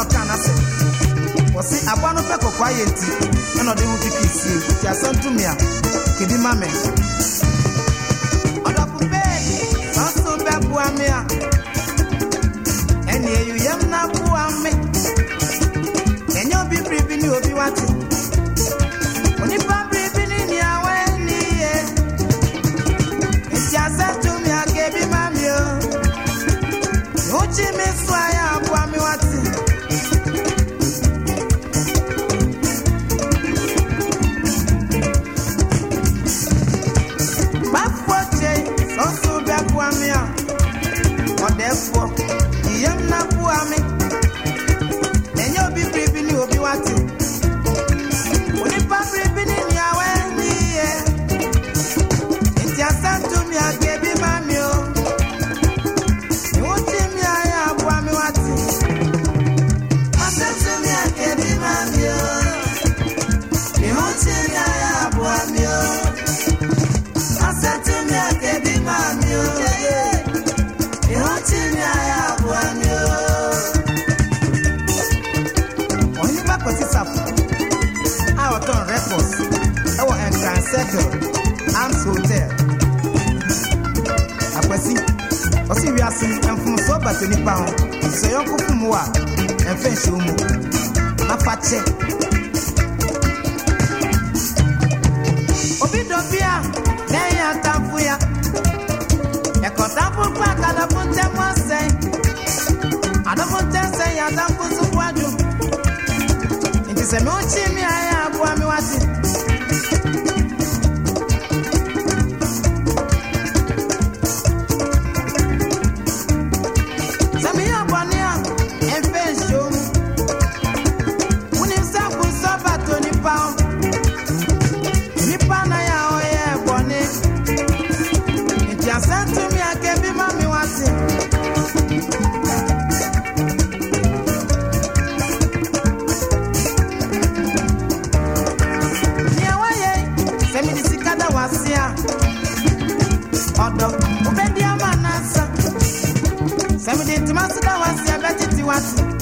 a na sị ọsị agba no fẹ kọkọ ayẹ nti ẹna ọdẹ wutu si ti asọ ntumi a kìdí má mẹ. ọ̀dọ̀ pupẹ́ bu bu obi biribi ni obi me breakfast ɛwɔ nkran circle arms hotel akwasi ɔsi wiase mfumso bata nipa ho sɛ yɔnko fom a ɛmfa nhyɛ mu nafa obi dɔ bi a na ɛyɛ ya ɛkɔtamfo kɔ akadafo ntɛm asɛn adafo ntɛm sɛn yɛ adamfo so fo adwom nti sɛ meokye me a kada wasia odo ubedi amana, n'asa sẹmi di ntoma da wasia beti ti wasi.